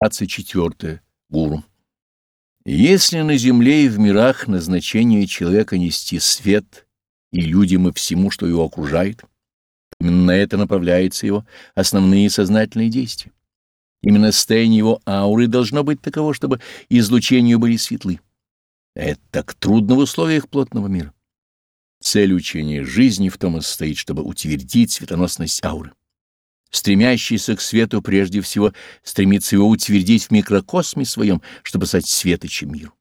24. Гуру. Если на земле и в мирах назначение человека нести свет и людям и всему, что его окружает, именно на это направляются его основные сознательные действия. Именно состояние его ауры должно быть таково, чтобы излучения были светлы. Это так трудно в условиях плотного мира. Цель учения жизни в том и состоит, чтобы утвердить светоносность ауры. Стремящийся к свету прежде всего стремится его утвердить в микрокосме своем, чтобы стать светочем миру.